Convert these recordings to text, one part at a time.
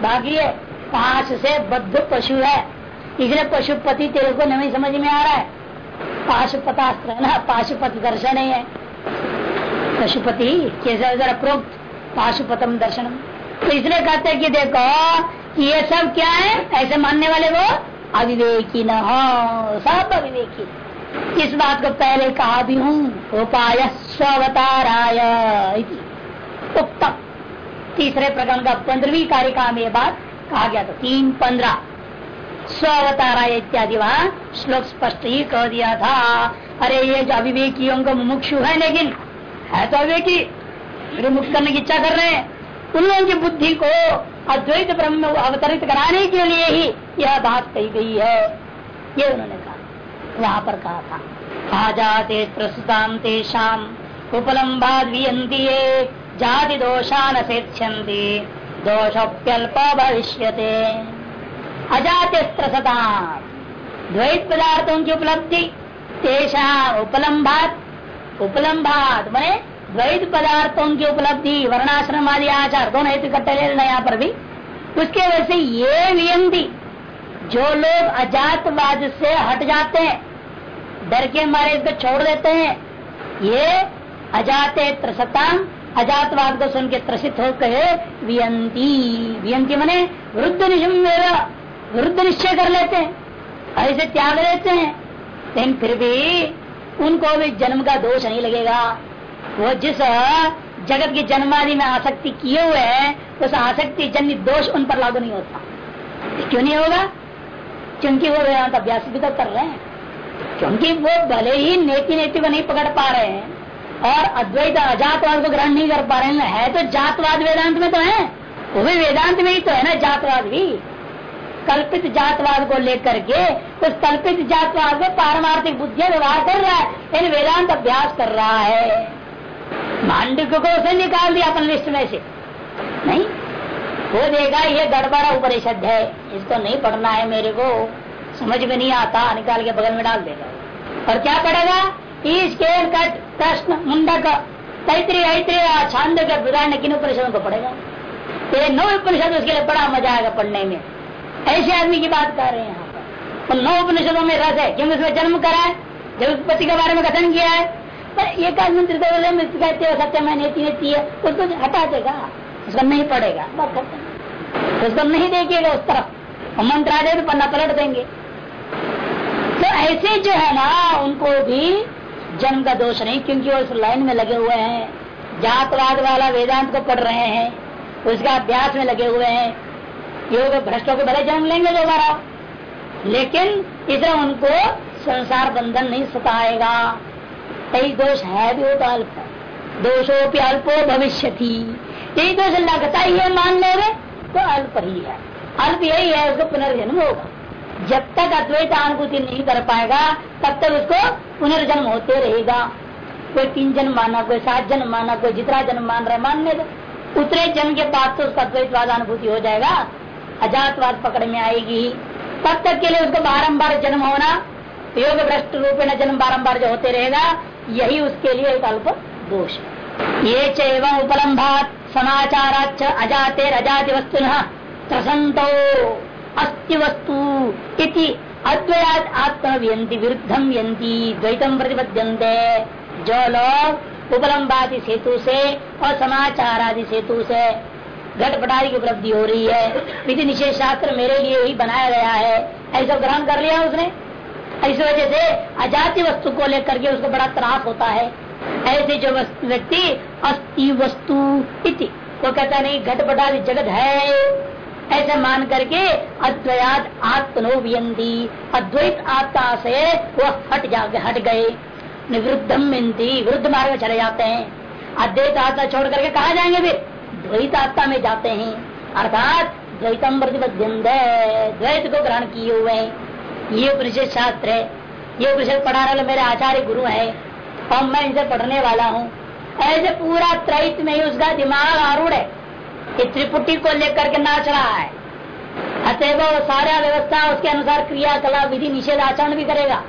बाकी है पाँच से बद्ध पशु है। इसलिए पशुपति तेरे को नहीं समझ में आ रहा है। पाशुपतास्त्र है ना, पाशुपति दर्शन है। पशुपति कैसे प्रोक्त, पाशुपतम दर्शन तो इसलिए कहते हैं कि देखो, ये सब क्या है? ऐसे मानने वाले वो अविवेकी न हो, सब अविवेकी। इस बात को पहले कहा भी हूँ उपाय स्वताराय उत्तम। तीसरे प्रकरण का पंद्रहवीं कारिका में बात कहा गया था। तीन पंद्रह। स्वताराय इत्यादि वहाँ श्लोक स्पष्ट ही कह दिया था। अरे, ये जो अविवेकियों का मुमुक्षु है लेकिन, है तो अविवेकी मुक्त करने की इच्छा कर रहे हैं। उन लोगों की बुद्धि को अद्वैत ब्रह्म में अवतरित कराने के लिए ही यह बात कही गई है। ये उन्होंने कहा। वहाँ पर कहा था, आ जाते प्रस्तुताम तेषाम उपलम्बाद जाति दोषा न सेक्षन्ति दोषप्यल्प भविष्य अजाते त्रसता द्वैत पदार्थों की उपलब्धि तेषा उपलम्बात उपलम्बात मैंने द्वैत पदार्थों की उपलब्धि वर्णाश्रम आदि आचार दोनों हेतु इकट्ठे ले लेना यहाँ पर भी उसके वजह से ये वियंती जो लोग अजातवाद से हट जाते हैं, डर के मारे इसको छोड़ देते हैं, ये अजाते त्रसताम अजातवाद को सुन के त्रसित होकर वियंती। वियंती मने वृद्ध निशम वृद्ध निश्चय कर लेते हैं। ऐसे त्याग लेते हैं। लेकिन फिर भी उनको भी जन्म का दोष नहीं लगेगा। वो जिस जगत की जन्मादि में आसक्ति किए हुए है, उस आसक्ति जन्य दोष उन पर लागू नहीं होता। क्यों नहीं होगा? क्योंकि वो वेदांत अभ्यास भी तो कर रहे हैं। क्योंकि वो भले ही नेति नेति को नहीं पकड़ पा रहे हैं और अद्वैत अजातवाद को ग्रहण नहीं कर पा रहे हैं। है तो जातवाद वेदांत में तो है। वो भी वेदांत में ही तो है ना, जातवाद भी। कल्पित जातवाद को लेकर के उस तो कल्पित जातवाद में पारमार्थिक बुद्धि व्यवहार कर रहा है। इन वेदांत अभ्यास कर रहा है। मांडिक को उसे निकाल दिया अपन लिस्ट में से। नहीं। वो देगा, ये गड़बड़ा उपनिषद है। इसको नहीं पढ़ना है मेरे को। समझ में नहीं आता, निकाल के बगल में डाल देगा। और क्या प्रश्न मुंडक तैतरी उपनिषदों को पड़ेगा ये नौ उपनिषद उसके लिए बड़ा मज़ा आएगा पढ़ने में ऐसे आदमी की बात कर रहे हैं यहाँ पर तो नौ उपनिषदों में रस है क्योंकि उसमें जन्म करा है जब उत्पत्ति के बारे में कथन किया है पर एक आदमी कहते हो सत्य मैं नेति नेती है उसको हटा देगा उसको नहीं खत्म उसको नहीं देखेगा उस तरफ़ मंत्र आ जाए तो पन्ना पलट देंगे तो ऐसे जो है ना उनको भी जन्म का दोष नहीं, क्योंकि वो इस लाइन में लगे हुए हैं। जातवाद वाला वेदांत को पढ़ रहे हैं, उसका अभ्यास में लगे हुए हैं। योग भ्रष्टों को भले जन्म लेंगे दोबारा, लेकिन इसे उनको संसार बंधन नहीं सताएगा। कई दोष है भी होता अल्प दोषो भी अल्पो भविष्य थी यही दोष लगता ही है, मान ले तो अल्प ही है। अल्प यही है, उसको पुनर्जन्म होगा। जब तक अद्वैत अनुभूति नहीं कर पाएगा, तब तक उसको पुनर्जन्म होते रहेगा। कोई तीन जन्म माना, कोई सात जन्म माना, कोई जितना जन्म मान रहे मानने दो उतरे जन्म के बाद तो उसका अद्वैतवाद अनुभूति हो जाएगा, अजातवाद पकड़ में आएगी। तब तक के लिए उसको बारम्बार जन्म होना, योग भ्रष्ट रूप में जन्म बारम्बार जो होते रहेगा, यही उसके लिए एक अल्प दोष ये चम उपलम्भात समाचाराच अजाते अजाति वस्तु प्रसंतो अस्ति वस्तु इति अद्वयात आत्म व्यंति विरुद्धम व्यंति द्वैतम प्रतिपद्यंते जो लोग उपलम्बादि सेतु से और समाचार आदि सेतु से घटपटारी की उपलब्धि हो रही है विधि निषेध शास्त्र मेरे लिए ही बनाया गया है। ऐसा ग्रहण कर लिया उसने? इस वजह से अजाति वस्तु को लेकर के उसको बड़ा त्रास होता है। ऐसे जो व्यक्ति अस्थि वस्तु इति। वो कहता नहीं घटपटारी जगत है। ऐसे मान करके अद्वयात आत्मनोवियंती अद्वैत आत्मा से वो हट जा, हट गए। निवृद्धम विंती विरुद्ध मार्ग में चले जाते हैं। अद्वैत आत्मा छोड़ करके कहा जाएँगे फिर? द्वैत आत्मा में जाते हैं। अर्थात द्वैतम प्रतिबद्ध द्वैत को ग्रहण किए हुए ये उपनिषद शास्त्र है। ये उपनिषद पढ़ाने वाले मेरे आचार्य गुरु है। और मैं इनसे पढ़ने वाला हूँ। ऐसे पूरा त्रैत में ही उसका दिमाग आरूढ़ है। ये त्रिपुटी को लेकर के नाच रहा है। अतएव सारा व्यवस्था उसके अनुसार क्रियाकला विधि निषेध आचरण भी करेगा।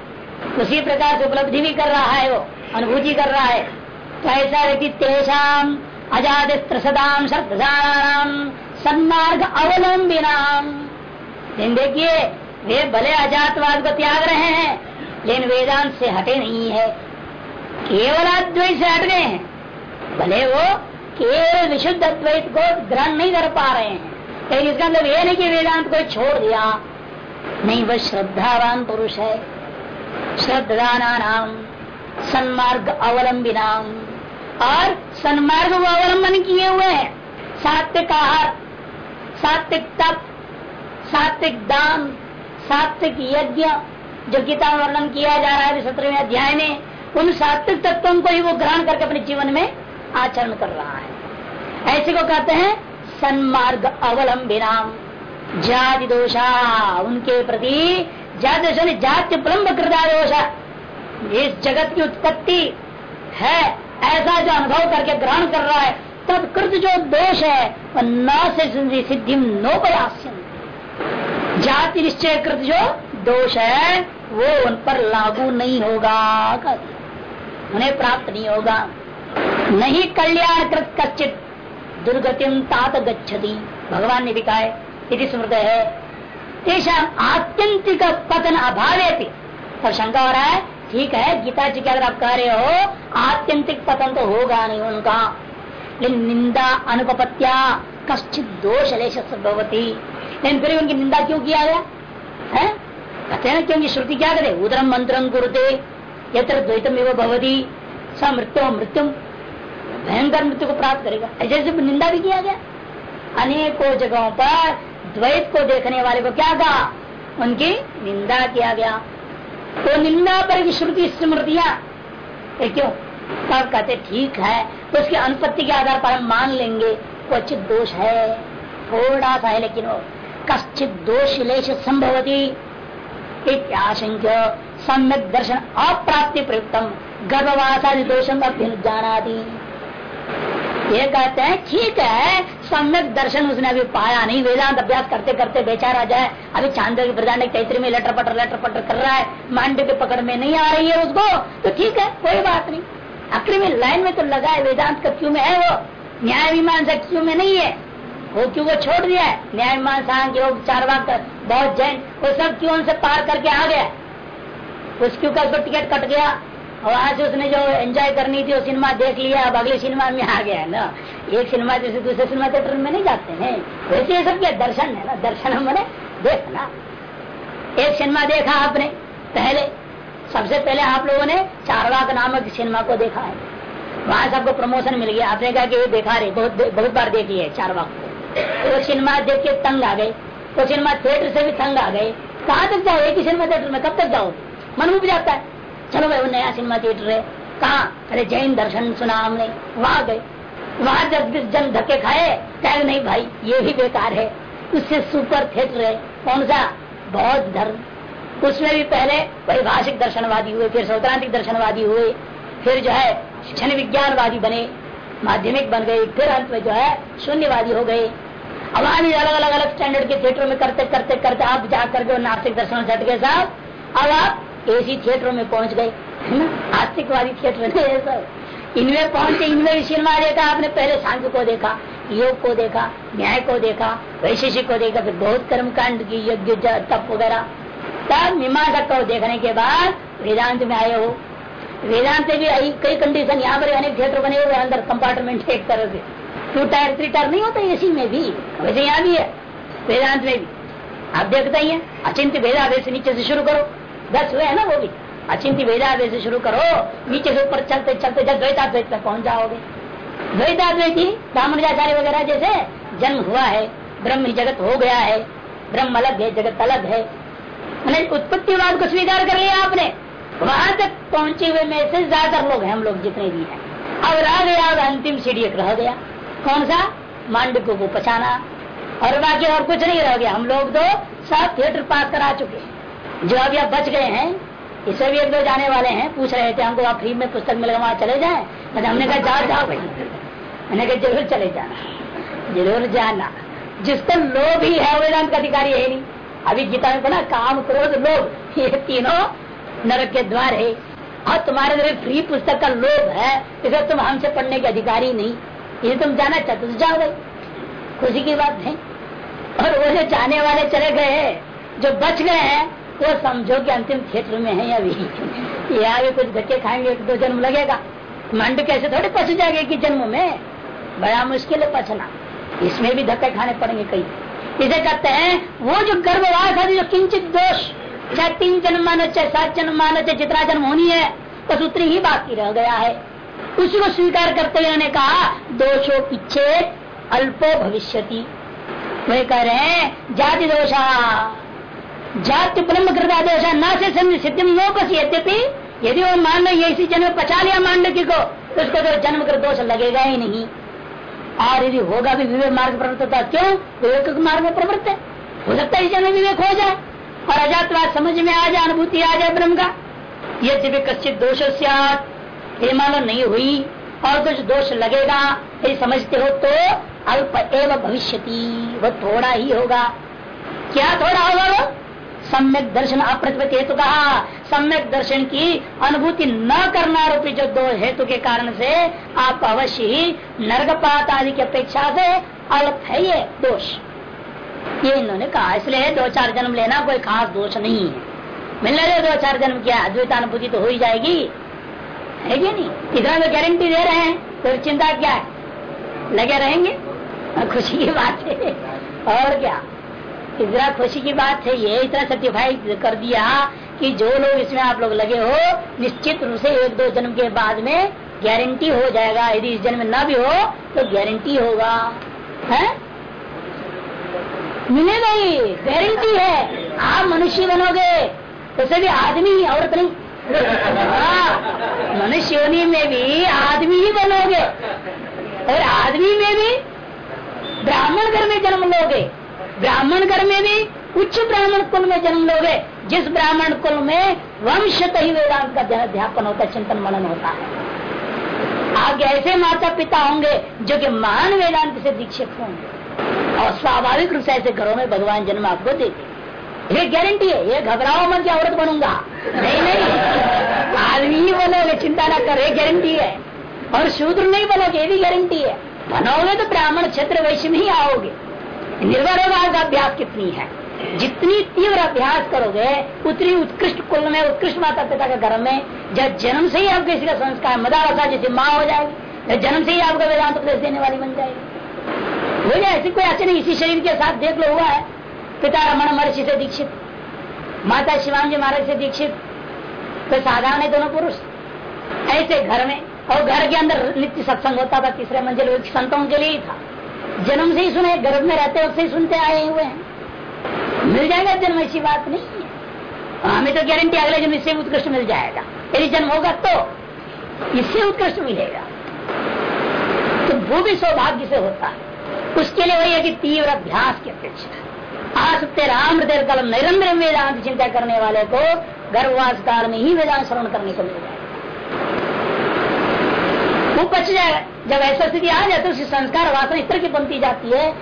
उसी प्रकार से उपलब्धि भी कर रहा है वो, अनुभूति कर रहा है। तो ऐसा व्यक्ति तेषाम अजाद त्रसदाम श्रद्धाम सन्मार्ग अवलंबिना देखिए, वे भले अजातवाद को त्याग रहे हैं, लेकिन वेदांत से हटे नहीं है। केवल अद्वैत से हट गए हैं। भले वो केवल विशुद्ध अद्वैत को ग्रहण नहीं कर पा रहे हैं। लेकिन इसका मतलब ये नहीं कि वेदांत को छोड़ दिया। नहीं, वह श्रद्धावान पुरुष है। श्रद्धाना नाम सन्मार्ग अवलंबी नाम और सन्मार्ग को अवलंबन किए हुए हैं। सात्विक आहार, सात्विक तप, सात्विक दान, सात्विक यज्ञ, जो गीता वर्णन किया जा रहा है सत्रहवें अध्याय में, उन सात्विक तत्वों को ही वो ग्रहण करके अपने जीवन में आचरण कर रहा है। ऐसे को कहते हैं, सन्मार्ग अवलंबिनाम जाति दोषा, उनके प्रति जाति दोषा जाति प्रलम्ब कृदा दोषा। इस जगत की उत्पत्ति है, ऐसा जो अनुभव करके ग्रहण कर रहा है तब कृत जो दोष है, वह न से सिद्धि नोपयास्य जाति निश्चय कृत जो दोष है, वो उन पर लागू नहीं होगा। उन्हें प्राप्त नहीं होगा। नहीं कल्याण कृत कचित दुर्गतिम तात गच्छति। भगवान ने भी है स्मृत है। तेषा आत्यंतिक पतन अभावे और शंका हो रहा है, ठीक है, गीता जी के अगर आप कह रहे हो, आत्यंतिक पतन तो होगा नहीं उनका। लेकिन निंदा अनुपत्या कश्चित दोष भवती। लेकिन फिर उनकी निंदा क्यों किया गया? है? कहते हैं क्योंकि श्रुति क्या करे उदरम मंत्रम कुरुते, यत्र द्वैतम एवं भवती, स मृत्यु मृत्यु भयंकर मृत्यु को प्राप्त करेगा। ऐसे निंदा भी किया गया। अनेकों जगहों पर द्वैत को देखने वाले को क्या कहा? उनकी निंदा किया गया। तो निंदा पर भी श्रुति स्मृतियाँ। क्यों? तब कहते ठीक है तो उसकी अनुपत्ति के आधार पर हम मान लेंगे, क्वचित दोष है, थोड़ा सा है, लेकिन कश्चित दोष लेश संभवती। आशंक्य, सम्यक दर्शन अप्राप्ति प्रयुक्तम। गर्भवासादि दोषम जाना दी ये कहते हैं, ठीक है, सम्यक दर्शन उसने अभी पाया नहीं। वेदांत अभ्यास करते करते बेचारा जाए अभी चाँद की प्रधान चैत्र में लेटर पटर लेटर पटर कर रहा है। मांडे के पकड़ में नहीं आ रही है उसको। तो ठीक है, कोई बात नहीं। आखिर में लाइन में तो लगा है, वेदांत का क्यों में है वो? न्याय विमान मीमांसा क्यों में नहीं है? वो क्यों वो छोड़ दिया है? न्याय मीमांसा योग, चार बहुत जैन, वो सब क्यों उनसे पार करके आ गया? उस क्यों का टिकट कट गया? और से उसने जो एंजॉय करनी थी, वो सिनेमा देख लिया, अब अगले सिनेमा में आ गया है ना। एक सिनेमा जैसे दूसरे सिनेमा थिएटर में नहीं जाते हैं। वैसे ये सब क्या दर्शन है ना? दर्शन हमने देखना। एक सिनेमा देखा आपने, पहले। सबसे पहले आप लोगों ने चारवाक नामक सिनेमा को देखा है। वहाँ सबको प्रमोशन मिल गया। आपने कहा कि ये देखा रहे, बहुत बहुत बार देख लिया चारवाक को। वो सिनेमा देख के तंग आ गए। वो सिनेमा थिएटर से भी तंग आ गए। कहाँ तक जाओ? एक ही सिनेमा थिएटर में कब तक जाओ? मन उब जाता है। चलो भाई वो नया सिनेमा थिएटर है कहा? अरे जैन दर्शन सुना हमने। वहाँ गए। वहाँ जब जन धक्के खाए, कहे नहीं भाई, ये भी बेकार है। उससे सुपर थिएटर है कौन सा? बौद्ध धर्म। उसमें भी पहले वैभाषिक दर्शनवादी हुए, फिर सौत्रांतिक दर्शनवादी हुए, फिर जो है क्षण विज्ञानवादी बने, माध्यमिक बन गए, फिर अंत में जो है शून्यवादी हो गए। अब भी अलग अलग अलग स्टैंडर्ड के थिएटर में करते करते करते आप जाकर के नास्तिक दर्शन से हट साहब, अब आप एसी थिएटर में पहुँच गए आस्तिकवादी थिएटर सर इनमें पहुँचे, इनमें सिनेमा देखा, आपने पहले सांख्य को देखा, योग को देखा, न्याय को देखा, वैशेषिक को देखा, फिर बहुत कर्म कांड की यज्ञ तप वगैरह। तब मीमांसा को देखने के बाद वेदांत में आए हो। वेदांत भी कई कंडीशन यहाँ पर अनेक थिएटर बने हुए अंदर कंपार्टमेंट एक तरह से। टू टायर, थ्री टायर नहीं होता एसी में भी, वैसे यहाँ भी है, वेदांत में भी। आप देखते ही है अचिंत वेदांत से नीचे से शुरू करो। दस हुए है ना वो भी? अचिंत वेदाद्वैत से शुरू करो। नीचे से ऊपर चलते चलते, जब द्वैताद्वैत तक पहुँच जाओगे। द्वैताद्वैती ब्राह्मणाचार्य वगैरह जैसे, जन्म हुआ है, ब्रह्म जगत हो गया है, ब्रह्म अलग है, जगत अलग है। मैंने उत्पत्तिवाद को स्वीकार कर लिया आपने। वहाँ तक पहुँचे हुए में से ज़्यादातर लोग हैं, हम लोग जितने भी हैं। अब रह गया अंतिम सीढ़ी रह गया। कौन सा? मांडव को पचाना। और बाकी और कुछ नहीं रह गया। हम लोग तो सब थिएटर पास करा चुके हैं। जो अभी आप बच गए हैं इसे भी एक दो जाने वाले हैं, पूछ रहे थे हमको, आप फ्री में पुस्तक मिलेगा वहाँ चले जाए? तो हमने कहा, जाओ जाओ भाई। मैंने कहा, ज़रूर चले जाना, ज़रूर जाना। जिसको लोभ ही है वेदांत का अधिकारी है नहीं। अभी गीता में पढ़ा काम क्रोध, लोभ। ये तीनों नरक के द्वार है। और तुम्हारे अंदर फ्री पुस्तक का लोभ है, इसे तुम हमसे पढ़ने के अधिकारी नहीं। ये तुम जाना चाहते तो जाओ भाई। खुशी की बात है और वो जो जाने वाले चले गए जो बच गए हैं वो समझो कि अंतिम क्षेत्र में है अभी यहाँ भी कुछ धक्के खाएँगे, एक दो जन्म लगेगा। मंड कैसे थोड़े पच जाएगा कि जन्म में? बड़ा मुश्किल है पचना। इसमें भी धक्के खाने पड़ेंगे कई। इसे कहते हैं, वो जो गर्भवास है, जो किंचित दोष, चाहे तीन जन्म मानो, चाहे सात जन्म मानो, चाहे जितना जन्म होनी है, बस उतनी ही बाकी रह गया है। उसी को स्वीकार करते हुए उन्होंने कहा, दोषो पीछे अल्पो भविष्यति। वे कह रहे हैं, जाति दोषा। जाति ब्रह्म कृता दोषा न से सिद्धि मोकस यद्यपि यदि वो मान लो ये इसी जन्म पचा लिया मांडकी को तो उसको तो जन्म कर दोष लगेगा ही नहीं। और यदि होगा भी विवेक मार्ग प्रवृत्त क्यों? विवेक मार्ग में प्रवृत्त है। हो सकता है जन्म विवेक हो जाए, और अजातवाद समझ में आ जाए, अनुभूति आ जाए ब्रह्म का। यद्यपि कश्चित दोष ये मानो नहीं हुई, और कुछ दोष लगेगा यदि समझते हो तो अल्प एवं भविष्य वो थोड़ा ही होगा। क्या थोड़ा होगा वो? सम्यक दर्शन अप्रतिपत हेतु कहा। सम्यक दर्शन की अनुभूति न करना रूपी जो दो हेतु के कारण से आप अवश्य ही नर्गपात आदि की अपेक्षा से अल्प है ये दोष। ये इन्होंने कहा। इसलिए दो चार जन्म लेना कोई खास दोष नहीं है। मिलने दे दो चार जन्म किया? अद्वैतानुभूति तो हो ही जाएगी। है कि नहीं? इतना तो गारंटी दे रहे हैं। तो चिंता क्या? है लगे रहेंगे? खुशी की बात है। और क्या? इतना खुशी की बात है ये इतना सर्टिफाई कर दिया कि जो लोग इसमें आप लोग लगे हो निश्चित रूप से एक दो जन्म के बाद में गारंटी हो जाएगा। यदि इस जन्म न भी हो तो गारंटी होगा। है? मिलेगा ही गारंटी है। आप मनुष्य बनोगे उसे भी आदमी औरत नहीं। हाँ, मनुष्य योनि में भी आदमी ही बनोगे। और आदमी में भी ब्राह्मण घर में जन्म लोगे। ब्राह्मण घर में भी उच्च ब्राह्मण कुल में जन्म लोगे। जिस ब्राह्मण कुल में वंशत ही वेदांत का अध्यापन होता है, चिंतन मनन होता है। आगे ऐसे माता पिता होंगे जो कि महान वेदांत से दीक्षित होंगे। और स्वाभाविक रूप से ऐसे घरों में भगवान जन्म आपको देते ये गारंटी है, ये घबराओ मत औरत बनूँगा। नहीं नहीं। आदमी ही बनोगे, चिंता ना करे गारंटी है। और शूद्र नहीं बनोगे, ये भी गारंटी है। बनोगे तो ब्राह्मण क्षेत्र वैश्य में ही आओगे। निर्भर अभ्यास कितनी है? जितनी तीव्र अभ्यास करोगे, उतनी उत्कृष्ट कुल में, उत्कृष्ट माता पिता के घर में, जब जन्म से ही आपके किसी का संस्कार मदारसा जैसे माँ हो जाएगी जन्म से ही आपको वेदांत उपदेश देने वाली बन जाएगी। हो जाए ऐसी कोई अच्छे नहीं इसी शरीर के साथ देख लो, हुआ है? पिता रमन महर्षि से दीक्षित, माता शिवांगी महाराज से दीक्षित तो साधारण है दोनों पुरुष? ऐसे घर में, और घर के अंदर नित्य सत्संग होता था, तीसरे मंजिल संतों के लिए ही था। जन्म से ही सुने, गर्भ में रहते वक्त से ही सुनते आए हुए हैं। मिल जाएगा जन्म, ऐसी बात नहीं है। हमें तो गारंटी अगले जन्म इससे उत्कृष्ट मिल जाएगा। यदि जन्म होगा तो इससे उत्कृष्ट मिलेगा। तो वो भी सौभाग्य से होता है। उसके लिए वही है कि तीव्र अभ्यास की अपेक्षा। आज राम हृदय कलम, निरंतर वेदांत चिंता करने वाले को गर्भवास काल में ही वेदांत श्रवण करने को मिल जाएगा। वो बच जाएगा। जब ऐसा स्थिति आ जाए तो उसकी संस्कार वासना इस तरह की बनती जाती है।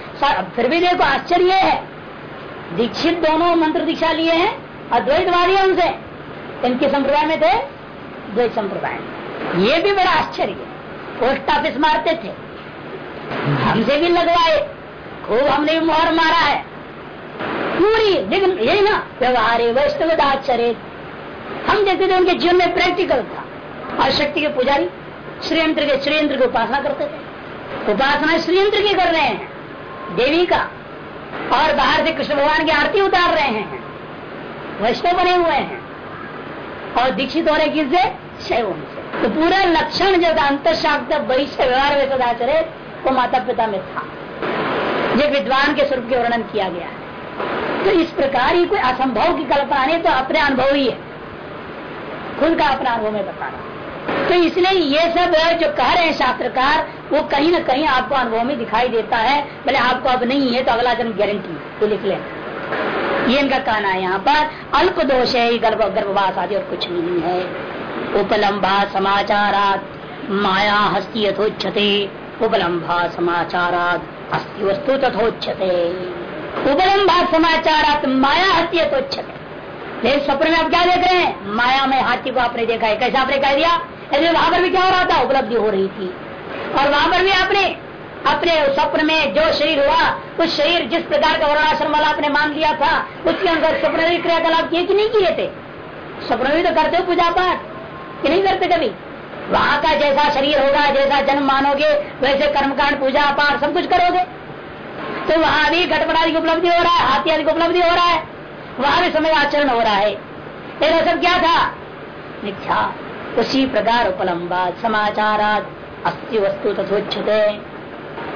फिर भी देखो, आश्चर्य है। दीक्षित दोनों मंत्र दीक्षा लिए हैं अद्वैतवादी उनसे। इनके संप्रदाय में थे, द्वैत संप्रदाय ये भी बड़ा आश्चर्य पोस्ट ऑफ़िस मारते थे। हमसे भी लगवाए। खूब हमने भी मोहर मारा है। पूरी, लेकिन यही ना, व्यवहार वैष्णव आश्चर्य हम देखते थे उनके जीवन में प्रैक्टिकल था। और शक्ति के पुजारी। श्रीयंत्र के श्रीयंत्र की उपासना करते थे। उपासना श्रीयंत्र की कर रहे हैं। देवी का। और बाहर से कृष्ण भगवान की आरती उतार रहे हैं। वैष्णव बने हुए हैं। और दीक्षित हो रहे किससे शैव तो पूरा लक्षण जो अंत शाक्त वैश्य व्यवहार में सदाचरे वो माता पिता में था। ये विद्वान के स्वरूप के वर्णन किया गया है। तो इस प्रकार ही कोई असंभव की कल्पना नहीं तो अपने अनुभव ही है। खुद का अपना अनुभव में बता रहा तो इसलिए ये सब जो कह रहे हैं शास्त्रकार, वो कहीं ना कहीं आपको अनुभव में दिखाई देता है। भले आपको अब नहीं है तो अगला जन्म गारंटी तो लिख लें। ये इनका कहना है यहाँ पर, अल्प दोष है गर्भ, गर्भवास आदि और कुछ नहीं है। उपलम्बा समाचारात, माया हस्ती यथोच्छते उपलम्बा समाचारात अस्थि वस्तु तथोच्छते उपलम्बा समाचारात, माया हस्ती यथोच्छते स्वप्न में आप क्या देख रहे हैं? माया में हाथी को आपने देखा है। कैसे आपने कह दिया? वहाँ पर भी क्या हो रहा था? उपलब्धि हो रही थी। और वहाँ पर भी आपने अपने स्वप्न में जो शरीर हुआ, उस शरीर जिस प्रकार का वर्णाश्रम वाला आपने मान लिया था, उसके अनुसार स्वप्न में क्रियाकलाप किए कि नहीं किए थे? स्वप्न में तो करते हो पूजा पाठ कि नहीं करते कभी? वहाँ का जैसा शरीर होगा, जैसा जन्म मानोगे, वैसे कर्मकांड पूजा पाठ सब कुछ करोगे। तो वहाँ भी घटपटादि की उपलब्धि हो रहा है, हाथी आदि की उपलब्धि हो रहा है। वहाँ भी समय आचरण हो रहा है। तेरा सब क्या था? मिथ्या। उसी प्रकार उपलम्बा समाचार अस्थि वस्तु तथोच्छते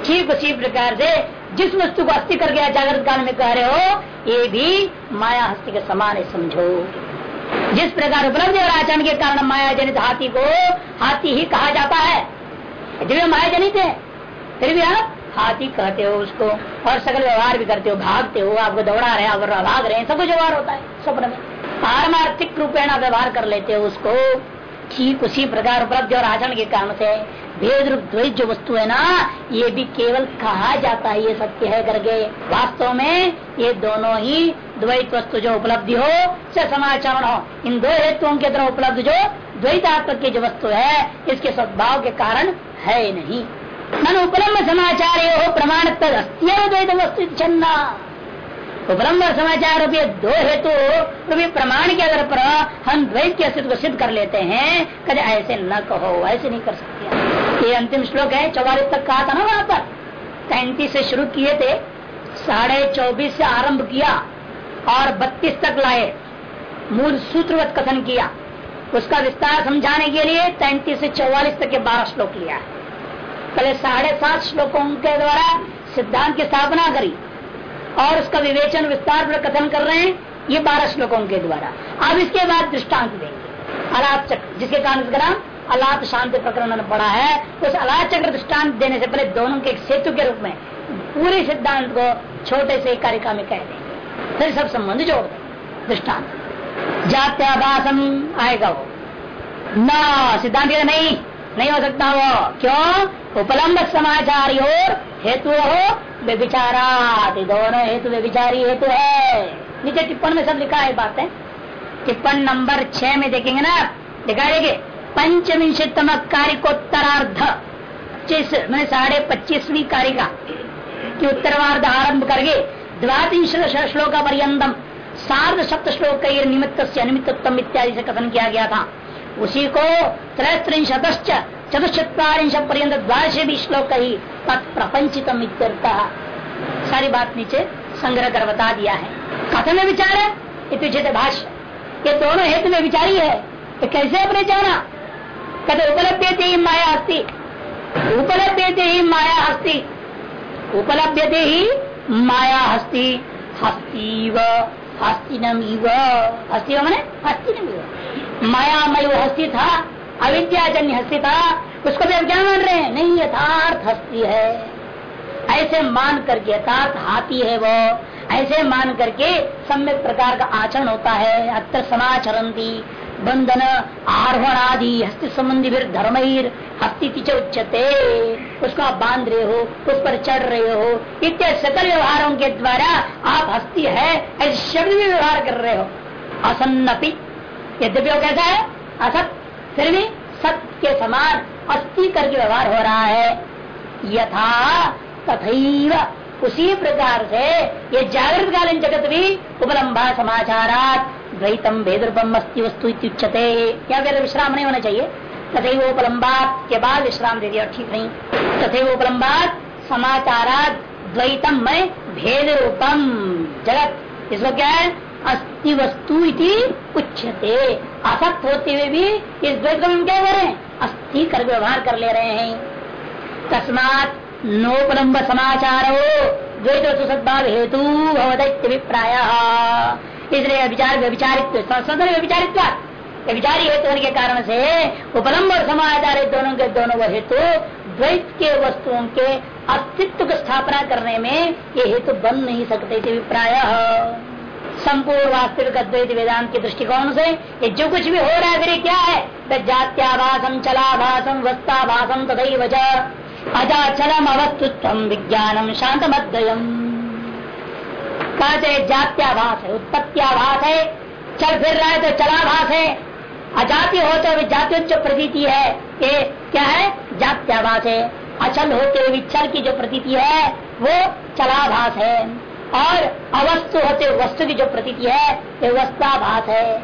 ठीक उसी प्रकार से जिस वस्तु को अस्थि कर गया जागृत काल में कह रहे हो, ये भी माया हस्ती के समान है, समझो। जिस प्रकार उपलब्धि और आचरण के कारण माया जनित हाथी को, हाथी ही कहा जाता है। जब माया जनित है, फिर भी आप हाथी कहते हो उसको और सकल व्यवहार भी करते हो, भागते हो, आपको दौड़ा रहे, आप भाग रहे हैं, सब कुछ व्यवहार होता है, स्वप्न में। पारमार्थिक रूपेण व्यवहार कर लेते हो उसको ठीक उसी प्रकार उपलब्धि और आचरण के कारण से भेद रूप द्वैत जो वस्तु है ना, ये भी केवल कहा जाता है, ये सत्य है करके। वास्तव में ये दोनों ही द्वैत वस्तु जो उपलब्धि हो चाहे समाचरण हो। इन दो हेतुओं के तरह उपलब्ध जो द्वैतात्मक की जो वस्तु है, इसके सद्भाव के कारण है नहीं। मन उपलब्ध समाचार हो प्रमाण तद द्वैत वस्तु छन्ना उपलम्ब समाचार रुपये दो हेतु रुपये प्रमाण के आधार पर हम द्वैत के अस्तित्व को सिद्ध कर लेते हैं। कभी ऐसे न कहो, ऐसे नहीं कर सकते ये अंतिम श्लोक है, चौवालीस तक कहा था ना वहाँ पर? तैतीस से शुरू किए थे, साढ़े चौबीस से आरंभ किया, और बत्तीस तक लाए, मूल सूत्रवत कथन किया। उसका विस्तार समझाने के लिए तैतीस से चौवालीस तक के बारह श्लोक लिया है। पहले साढ़े सात श्लोकों के द्वारा सिद्धांत की स्थापना करी। और उसका विवेचन विस्तार पर कथन कर रहे हैं, ये बारह श्लोकों के द्वारा। अब इसके बाद दृष्टांत देंगे। अलाप चक्र, जिसके कारण इसका नाम अलाप शांति प्रकरण पड़ा है, उस अलाप चक्र दृष्टांत देने से पहले दोनों के एक सेतु के रूप में, पूरे सिद्धांत को छोटे से कारिका में कह देंगे। फिर सब संबंध जोड़ देंगे, दृष्टांत। जात्याभाषम आएगा वो। न, सिद्धांत नहीं नहीं हो सकता वो। क्यों? उपलम्ब समाचार हेतु हो व्यभिचारात दोनों हेतु व्यभिचारी हेतु है। नीचे टिप्पण में सब लिखा है बात। है टिप्पण नंबर छह में देखेंगे ना दिखा देंगे पंचविंशतम कारिकोत्तरार्ध पच्चीस मैंने साढ़े पच्चीसवीं कारिका की उत्तरवार्ध आरंभ करके द्वांश श्लोक पर्यतम, सार्ध सप्त श्लोक निमित्त से अनिमित्तम इत्यादि से कथन किया गया था। उसी को त्रैत्रिशत चतुश्चत्वारिश पर्यंत द्वादश भी श्लोक ही तत्प्रपंचितम सारी बात नीचे संग्रह कर बता दिया है। कथन में विचार है? ये भाष्य। ये दोनों हेतु में विचारी है। तो कैसे अपने जाना? कहते उपलब्ध ही माया हस्ती। उपलब्ध ही माया हस्ती। उपलब्ध ही माया हस्ती। हस्ती व हस्तिनम हस्ती मैंने हस्तिनम मायामय हस्ती था। अविद्याजन्य हस्ती था, उसको भी अब क्या मान रहे हैं। नहीं, यथार्थ हस्ती है। ऐसे मान करके, यथार्थ हाथी है वो, ऐसे मान करके सम्यक प्रकार का आचरण होता है। अत्र समाचरण बंधन आरोहण आदि हस्ति संबंधी फिर धर्म हस्ती उच्चते उसको आप बाँध रहे हो, उस पर चढ़ रहे हो इतने सकल व्यवहारों के द्वारा आप हस्ती है, ऐसे शब्द भी व्यवहार कर रहे हो। असन्नपि, यद्यपि वो कैसा है? असत फिर भी सत्य के समान अस्थि करके व्यवहार हो रहा है, यथा तथैव उसी प्रकार से ये जागृत कालीन जगत भी उपलम्बा समाचारात द्वैतम भेद रूपम अस्थि वस्तु उच्चते या फिर विश्राम नहीं होना चाहिए। तथे वो उपलम्बात के बाद विश्राम दे दिया ठीक नहीं। तथे वो उपलम्बात समाचारात द्वैतम में भेद रूपम जगत इसको क्या है? अस्थि वस्तु इति उच्चते असक्त होते हुए भी इस द्वैत को हम क्या करें अस्थि कर व्यवहार कर ले रहे हैं। तस्मात नोपलम्ब समाचार हो द्वैत वस्तु सद्भाव हेतु भवदैत्यभिप्राय इसलिए विचार व्यविचारित्व सदन व्यविचारित्व व्यविचारी हेतु के कारण से उपलम्ब और समाचार दोनों के दोनों हेतु द्वैत के वस्तुओं के अस्तित्व की स्थापना करने में ये हेतु बन नहीं सकते अभिप्राय। संपूर्ण वास्तविक अद्वैत वेदांत के दृष्टिकोण से ये जो कुछ भी हो रहा है, फिर क्या है? जात्याभाषम चलाभाषम वस्ताभाषम तथई वजह अजाचलम अवस्तुत्व विज्ञानम शांत मध्यम कहते जात्याभाष है, उत्पत्तियाभास है, चल फिर रहा है तो चलाभास है। अजाति हो तो जात्योच्च प्रतीति है ये क्या है? जात्याभास है। अचल होते हुए चल की जो प्रतीति है, वो चलाभास है। और अवस्तु होते वस्तु की जो प्रतीति है वो वस्ताभास है।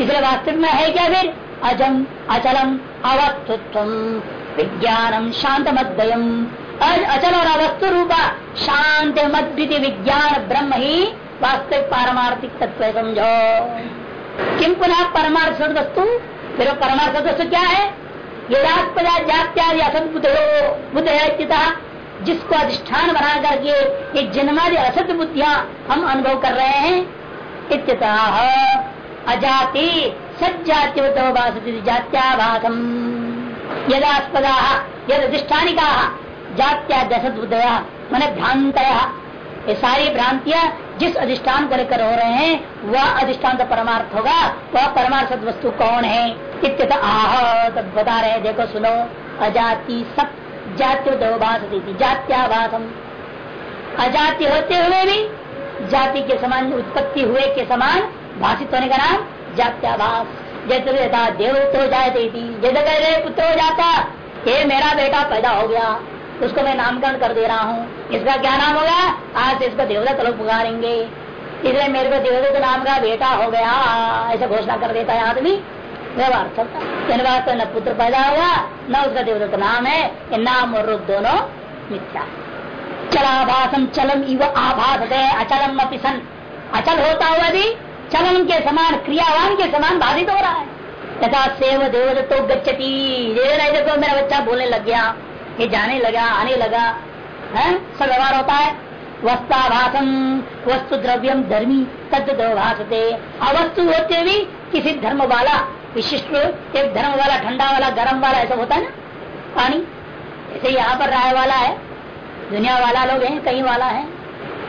इसलिए वास्तविक में है क्या फिर? अजम अचलम अवस्तुत्व विज्ञानम शांत मदयम अचल और अवस्तु रूपा शांत मद्वितीय विज्ञान, ब्रह्म ही वास्तविक पारमार्थिक तत्व समझो। किम पुनः परमार्थ वस्तु? फिर परमार्थ वस्तु क्या है? यदात्मजा जात्यादि असत बुद्ध है जिसको अधिष्ठान बना करके ये जन्मादि असत बुद्धियाँ हम अनुभव कर रहे हैं, इत्यतः अजाति सज्जाति जात्याभासम। यदास्पदा यद अधिष्ठानिका जात्या दशत बुद्धया मैंने भ्रांत ये सारी भ्रांतियाँ जिस अधिष्ठान को लेकर हो रहे हैं, वह अधिष्ठान का परमार्थ होगा, वह परमार्थ वस्तु कौन है? इत्यत आह तब बता रहे, देखो सुनो, अजाति सब जाति जात्याभाषम अजाति होते हुए भी, जाति के समान, उत्पत्ति हुए के समान, भाषित होने का नाम जात्याभास जैसे देवपुत्र हो जाए जैसे कह रहे पुत्र हो जाता ये मेरा बेटा पैदा हो गया। उसको मैं नामकरण कर दे रहा हूँ। इसका क्या नाम होगा? आज इसको देवदत्त लोग पुकारेंगे। इसलिए मेरे को देवदत्त नाम का बेटा हो गया। ऐसा घोषणा कर देता है आदमी। व्यवहार चलता तो न पुत्र पैदा हुआ, न उसका देवदत्त नाम है नाम और रूप दोनों मिथ्या। चलाभासम चलम इव आभास है अचलम अपिसन अचल होता हुआ भी चलन के समान, क्रियावान के समान बाधित हो रहा है। तथा सेव देवदत्तो गच्छती। देखो, मेरा बच्चा बोलने लग गया, ये जाने लगा, आने लगा, है? सब व्यवहार होता है। वस्ताभाषम वस्तु द्रव्यम धर्मी तद भाषते अवस्तु होते भी किसी धर्म वाला विशिष्ट एक धर्म वाला, ठंडा वाला, गर्म वाला, ऐसा होता है ना? पानी। ऐसे यहाँ पर राय वाला है। दुनिया वाला लोग हैं, कहीं वाला है।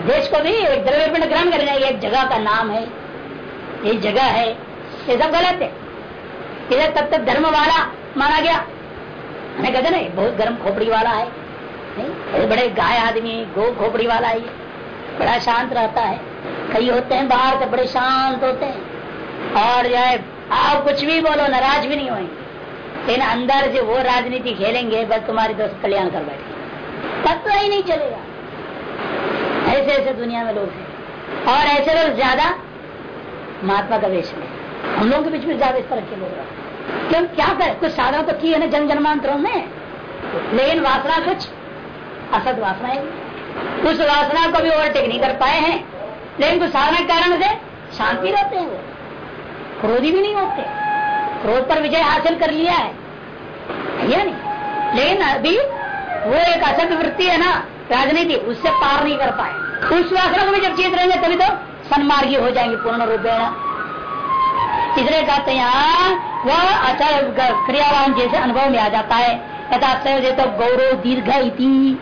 देश को भी एक द्रव्य पिंड ग्रहण करना एक जगह का नाम है। एक जगह है। ये सब गलत है। इधर तब तक धर्म वाला माना गया। मैंने कहते ना बहुत गर्म खोपड़ी वाला है। नहीं बड़े गाय आदमी गो खोपड़ी वाला है बड़ा शांत रहता है। कई होते हैं बाहर तो बड़े शांत होते हैं। और जो है आप कुछ भी बोलो, नाराज़ भी नहीं होंगे लेकिन अंदर से वो राजनीति खेलेंगे, बस तुम्हारी दोस्त कल्याण कर बैठे तत्व ही नहीं चलेगा। ऐसे ऐसे दुनिया में लोग हैं। और ऐसे लोग ज़्यादा महात्मा का वेश में हम लोगों के बीच में ज़्यादा इस तरह के लोग क्यों? क्या करे? कुछ साधना तो की है ना जन जन्मांतरों में? लेकिन वासना कुछ असद वासना है। उस वासना को भी ओवरटेक नहीं कर पाए हैं। लेकिन कुछ साधना के कारण से शांति रहते हैं वो। क्रोधी भी नहीं होते। क्रोध पर विजय हासिल कर लिया है। या नहीं? लेकिन अभी वो एक असद वृत्ति है ना, राजनीति, उससे पार नहीं कर पाए। उस वासना को भी जब चेत रहेंगे तभी तो सन्मार्गी हो जाएँगे पूर्ण रूपेण इसलिए कहते हैं यहाँ वह अचल क्रियावान जैसे अनुभव में आ जाता है। तथा तो गौरव दीर्घ इति।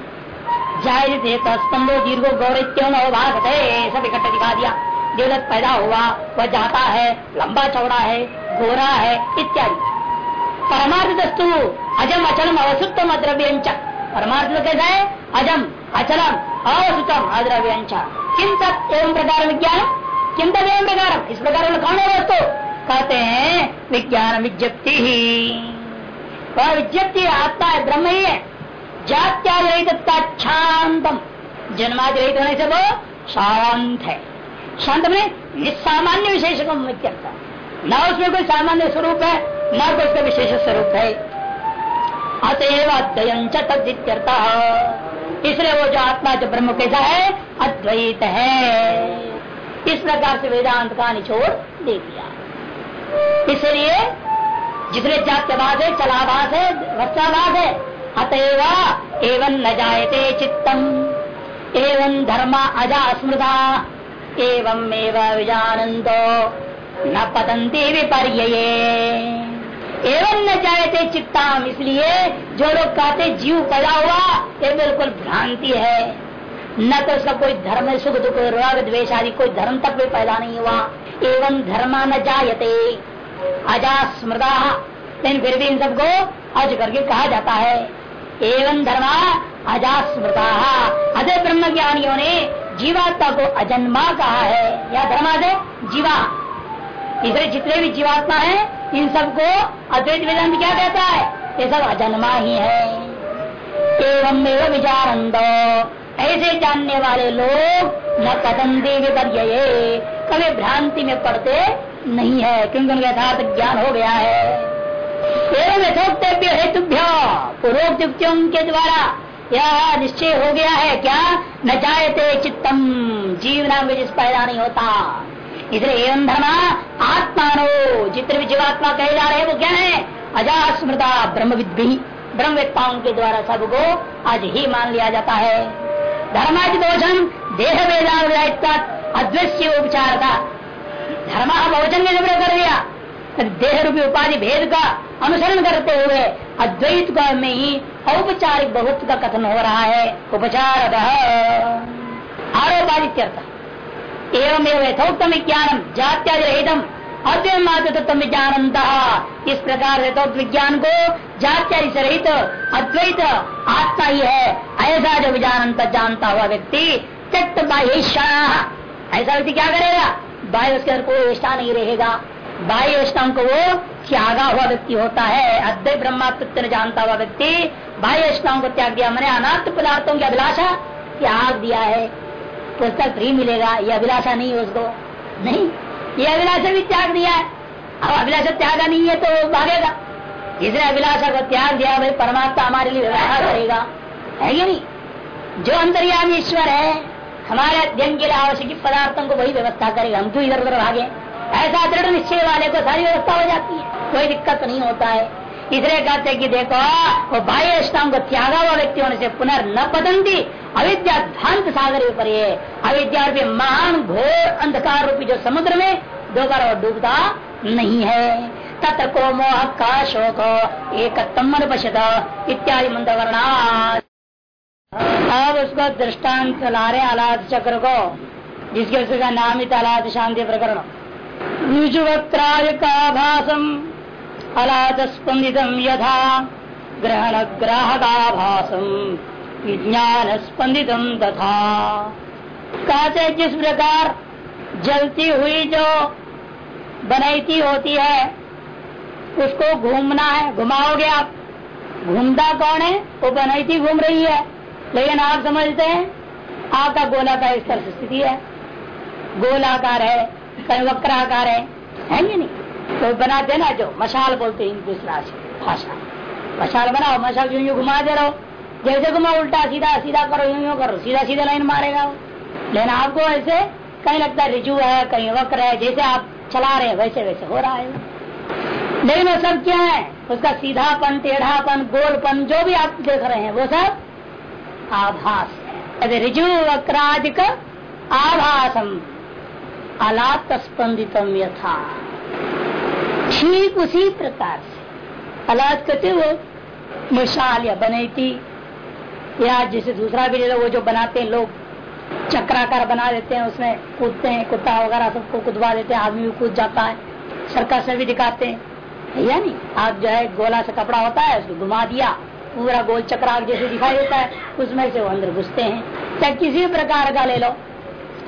ज़ाहिर स्तंभो दीर्घो गौरव भाग सब इकट्ठा दिखा दिया। देवदत्त पैदा हुआ, वह जाता है, लंबा चौड़ा है, गोरा है, इत्यादि। परमार्थ दस्तु, अजम अचलम अवसुत्तम अद्रव्य परमार्थ कैसा है अजम, अचलम अवसुतम अद्रव्य किम तत् एवं प्रकार विज्ञान? किम तद एवं प्रकार? इस प्रकार कौन है वस्तु? कहते हैं, विज्ञान विज्ञप्ति ही। वह विज्ञप्ति आत्मा है, ब्रह्म ही है। जात्यादित जन्मादि रहित होने से वो शांत है। शांत में निस्सामान्य विशेष को न उसमें कोई सामान्य स्वरूप है, न कोई उसका विशेष स्वरूप है। अतएव अद्वयन तद्यर्थ इसलिए वो जो आत्मा, जो ब्रह्म कैसा है, अद्वैत है। इस प्रकार से वेदांत का निचोड़ दे दिया। इसलिए जितने जात्यवाद है चलाभास है वस्त्राभास है, अतएव एवं न जायते चित्तम। एवं धर्मा अजा स्मृता एवं विजानंदो न पतंती विपर्य एवं न जायते चित्ताम, इसलिए जो लोग कहते जीव पैदा हुआ, ये बिल्कुल भ्रांति है। न तो उसका कोई धर्म, सुख दुख, रोग द्वेश आदि, कोई धर्म तक भी पैदा नहीं हुआ। एवं धर्म न जायते। अजा स्मृता। लेकिन फिर भी इन सबको अज करके कहा जाता है। एवं धर्मा अजा स्मृता। अजय ब्रह्म ज्ञानियों ने जीवात्मा को अजन्मा कहा है। या धर्मा से जीवा। इसलिए जितने भी जीवात्मा है, इन सबको अद्वैत वेदांत क्या कहता है? ये सब अजन्मा ही है। एवं एवं विचारंदो। ऐसे जानने वाले लोग न कदम देवी कभी भ्रांति में पड़ते नहीं है, क्योंकि उनका यथार्थ ज्ञान हो गया है। एवं हेतुभ्य। के द्वारा यह निश्चय हो गया है? क्या? न जायते चित्तम। जीवना में जिस पैदा नहीं होता। इसलिए एवं धर्मा, आत्मानो, जितने भी जीवात्मा कहे जा रहे हैं, वो क्या है? अजा स्मृता ब्रह्म विद्वी ब्रह्मवेत्ताओं के द्वारा सबको आज ही मान लिया जाता है। धर्मादि दोषम देह वेदा अद्वैस्य उपचार था धर्म बहुचन के कर दिया। देह रूपी उपाधि भेद का अनुसरण करते हुए अद्वैत में ही औपचारिक बहुत का कथन हो रहा है। उपचार आरोपादित्यर्थ। एवं एवं यथोक्तम ज्ञानम जात्यादि रहितम विज्ञान इस प्रकार यथोक्त विज्ञान को जात्यादि से रहित अद्वैत आत्मा ही है। ऐसा जो विज्ञान जानता हुआ व्यक्ति त्यक्त बाह्य ऐसा व्यक्ति क्या करेगा? बाह्य उसके अंदर कोई इष्टा नहीं रहेगा। बाह्य को वो त्यागा हुआ व्यक्ति होता है अद्वैत ब्रह्मात्व जानता हुआ व्यक्ति, बाह्य इष्टाओं को त्याग दिया, मैंने अनाथ पदार्थों की अभिलाषा त्याग दिया है। पुस्तक फ्री मिलेगा, ये अभिलाषा नहीं है उसको। नहीं, ये अभिलाषा भी त्याग दिया है। अब अभिलाषा त्यागा नहीं है तो भागेगा। इसने अभिलाषा को त्याग दिया, भाई, परमात्मा हमारे लिए व्यवस्था करेगा। है या नहीं? जो अंतर्यामी ईश्वर है, हमारे अध्ययन के लिए आवश्यक पदार्थों को वही व्यवस्था करेगा। हम क्यों इधर उधर भागे। ऐसा दृढ़ निश्चय वाले को सारी व्यवस्था हो जाती है। कोई दिक्कत नहीं होता है। इसलिए कहते कि देखो, वो बाह्य इष्टाओं को त्यागा हुआ व्यक्ति होने से पुनर् न पदंती अविद्या ध्वंत सागर पर अविद्या महान घोर अंधकार रूपी जो समुद्र में दो बार और डूबता नहीं है। तत्र को मोह का शोक एक पश्यत इत्यादि वर्णा अब उसको दृष्टांत ला रहे आलाद चक्र को, जिसके उसका नाम ही तालाद शांति प्रकरण। भाषम अलाद स्पंदित यथा ग्रहण ग्राहकाभासम विज्ञान स्पंदित तथा। कहते जिस प्रकार जलती हुई जो बनैती होती है, उसको घूमना है, घुमाओगे आप। घूमता कौन है? वो बनैती घूम रही है। लेकिन आप समझते हैं, आपका गोला का इस तरह स्थिति है। गोलाकार है, कहीं वक्राकार है है नहीं? बनाते ना जो मशाल बोलते हैं दूसरा भाषा। मशाल बनाओ, मशाल यूँ यूँ घुमा दे रहो। जैसे घुमा उल्टा सीधा सीधा करो, यूँ यूँ करो, सीधा सीधा लाइन मारेगा वो। लेकिन आपको ऐसे कहीं लगता है रिजु है, कहीं वक्र है, जैसे आप चला रहे हैं, वैसे वैसे हो रहा है। लेकिन वो सब क्या है? उसका सीधापन, टेढ़ापन, गोलपन, जो भी आप देख रहे हैं, वो सब आभास है। रिजु वक्रादिक आभासम अलात स्पंदितम यथा। ठीक उसी प्रकार से। अलात कहते वो मिसाल या बनैती, या जैसे दूसरा भी वो जो बनाते हैं लोग, चक्राकार बना देते हैं, उसमें कूदते हैं, कुत्ता वगैरह सबको कुदवा देते हैं, आदमी भी कूद जाता है सर्कस में भी दिखाते हैं। या नहीं, आप जो है गोला से कपड़ा होता है, उसको घुमा दिया, पूरा गोल चक्राग जैसे दिखाई देता है, उसमें से वो अंदर घुसते हैं। चाहे किसी प्रकार का ले लो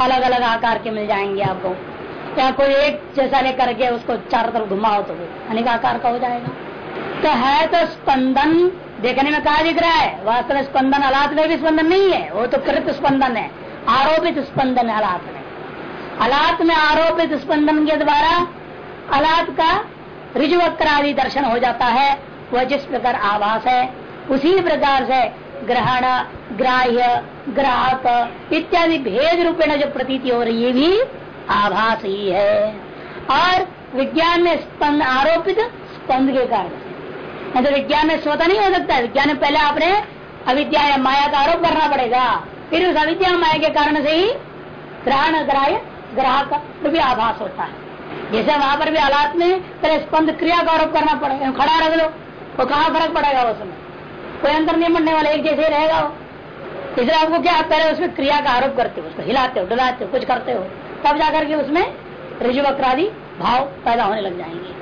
अलग अलग आकार के मिल जाएँगे आपको। या कोई एक जैसा लेकर के उसको चारों तरफ़ घुमाओ तो अनेक आकार का हो जाएगा। तो है तो स्पंदन, देखने में कहा दिख रहा है? वास्तव में स्पंदन अलात में भी स्पंदन नहीं है, वो तो कृत स्पंदन है, आरोपित स्पंदन अलात में। अलात में आरोपित स्पंदन के द्वारा अलात का रिजवक्र आदि दर्शन हो जाता है, वह जिस प्रकार आवास है, उसी प्रकार से ग्रहण, ग्राह्य, ग्राहक इत्यादि भेद रूपेण जो प्रतीति हो रही है भी आभास ही है। और विज्ञान में स्पंद, आरोपित स्पंद के कारण। तो विज्ञान में स्वतः नहीं हो सकता विज्ञान में पहले आपने अविद्या या माया का आरोप करना पड़ेगा। फिर उस अविद्या माया के कारण से ही ग्रहण ग्राह्य, ग्राहक भी आभास होता है। जैसे वहाँ पर भी हालात में पहले स्पंद क्रिया का आरोप करना पड़ेगा। खड़ा रख लो। तो कहाँ फ़र्क पड़ेगा उसमें? कोई अंतर नहीं बढ़ने वाला, एक जैसे रहेगा वो। इसलिए आपको क्या पहले उसमें क्रिया का आरोप करते हो, उसको हिलाते हो डलाते हो, कुछ करते हो। तब जाकर के उसमें ऋजुवक्रादि भाव पैदा होने लग जाएँगे।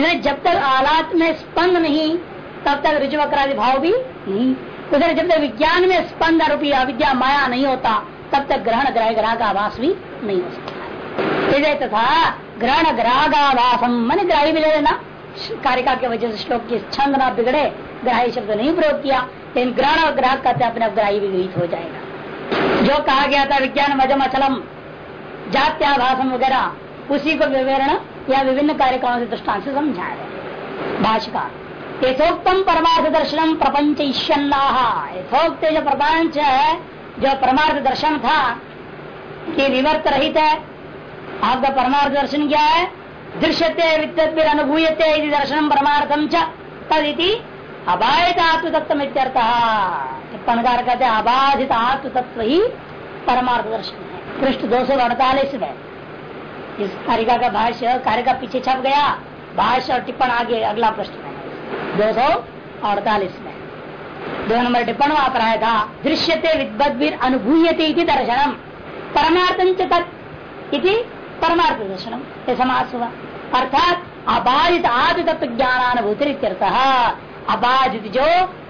इसलिए जब तक आलात में स्पंद नहीं, तब तक ऋजुवक्रादि भाव भी नहीं। इसलिए जब तक विज्ञान में स्पंद आरोपी अविद्या माया नहीं होता, तब तक ग्रहण ग्रह ग्रह का आभास भी नहीं हो सकता। इसलिए तथा ग्रहण ग्राह का आभास मन ग्राही भी ले लेना। कारिका के वजह से श्लोक की छंद ना बिगड़े, ग्राही शब्द नहीं प्रयोग किया, लेकिन ग्रहण और ग्राहक कहते अपने ग्राही विपरीत हो जाएगा। जो कहा गया था, विज्ञान मजम अचलम जात्याभाषम वगैरह, उसी को विवरण या विभिन्न कार्यक्रमों से दृष्टांत से समझा रहे भाषा यथोक्तम परमार्थ दर्शन प्रपंच यथोक्त जो प्रपंच है, जो परमार्थ दर्शन था कि विवर्त रहित है। आपका परमार्थ दर्शन क्या है? दृश्यते विद्युत अनुभूयते दर्शन परमार्थम चदिति अबाधित आत्म तत्व टिप्पणकार कहते अबाधित आत्म तत्व ही परमार्थ दर्शन। पृष्ठ दो सौ अड़तालीस में। इस कारिका का भाष्य कार्य का पीछे छप गया, भाष्य और टिप्पण आगे, अगला प्रश्न है दो सौ अड़तालीस में। दो नंबर टिप्पण वहाँ पर आया था, दृश्यते विद्वद्वीर अनुभूयते दर्शनम। परमार्थम च परमार्थ दर्शनम। ये समास हुआ। अर्थात अबाधित आदि तत्व ज्ञानानुभूति अबाधित जो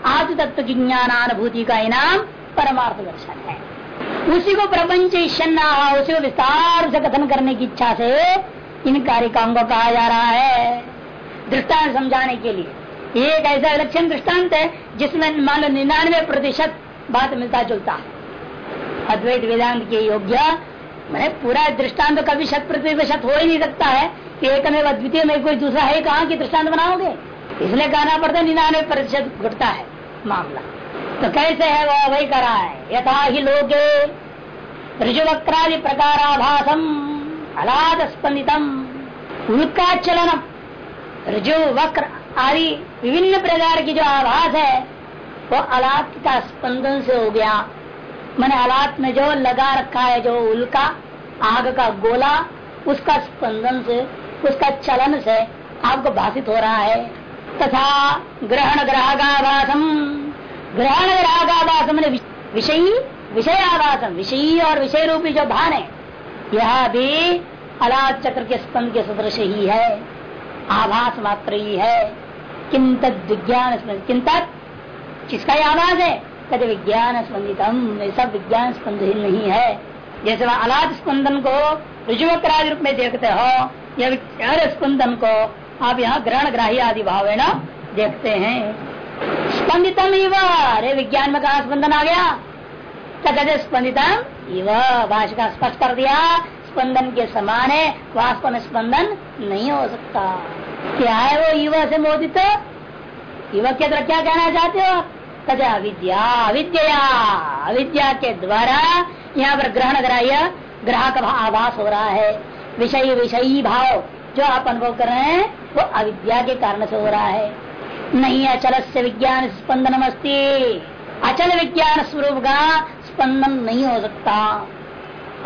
आदि तत्व की ज्ञानानुभूति का इनाम परमार्थ दर्शन है। उसी को प्रपंच उसी को विस्तार से कथन करने की इच्छा से इन कारिकाओं को कहा जा रहा है दृष्टांत समझाने के लिए। एक ऐसा विलक्षण दृष्टांत है जिसमें मान लो निन्यानवे प्रतिशत बात मिलता जुलता है। अद्वैत वेदांत के योग्य, मैंने पूरा दृष्टांत कभी शत प्रतिशत हो ही नहीं सकता है कि एक में अद्वितीय में कोई दूसरा है, कहा कि दृष्टांत बनाओगे? इसलिए कहना पड़ता है निन्यानवे प्रतिशत घटता है मामला। तो कैसे है वह वही करा है। यथा ही लोग ऋजुवक्रादि प्रकाराभासम अलाद स्पंदितम उल्का चलनम ऋजु वक्र आदि विभिन्न प्रकार की जो आभास है, वो अलाद का स्पंदन से हो गया। मैंने हालात में जो लगा रखा है, जो उल्का, आग का गोला, उसका स्पंदन से, उसका चलन से आपको भाषित हो रहा है। तथा ग्रहण ग्राहकाभासम ग्रहण ग्राहकाभासम मैंने विषयी विषय आभासम विषयी और विषय रूपी जो भान है, यह भी अलाद चक्र के स्पंद के सदृश ही है आभास मात्र ही। है किंत विज्ञान किंत किसका आभास है? कहते विज्ञान स्पंदितम ऐसा विज्ञान स्पंदन नहीं है। जैसे वह अलाद स्पंदन को ऋजुवक्रादि रूप में देखते हो, या विज्ञान स्पंदन को आप यहाँ ग्रहण ग्राही आदि भाव देखते हैं। स्पंदितम इव। अरे विज्ञान में कहा स्पंदन आ गया। क्या कहते स्पंदितम इव। भाषा का स्पष्ट कर दिया। स्पंदन के समान है। वास्तव में स्पंदन नहीं हो सकता। क्या है वो युवा से मोदित? युवा के अंदर क्या कहना चाहते हो तथा अविद्या अविद्या अविद्या के द्वारा यहाँ पर ग्रहण ग्राह्य ग्राहक आभास हो रहा है। विषय विषयी भाव जो आप अनुभव कर रहे हैं, वो अविद्या के कारण से हो रहा है। नहीं अचल से विज्ञान स्पंदन अस्ती अचल विज्ञान स्वरूप का स्पंदन नहीं हो सकता।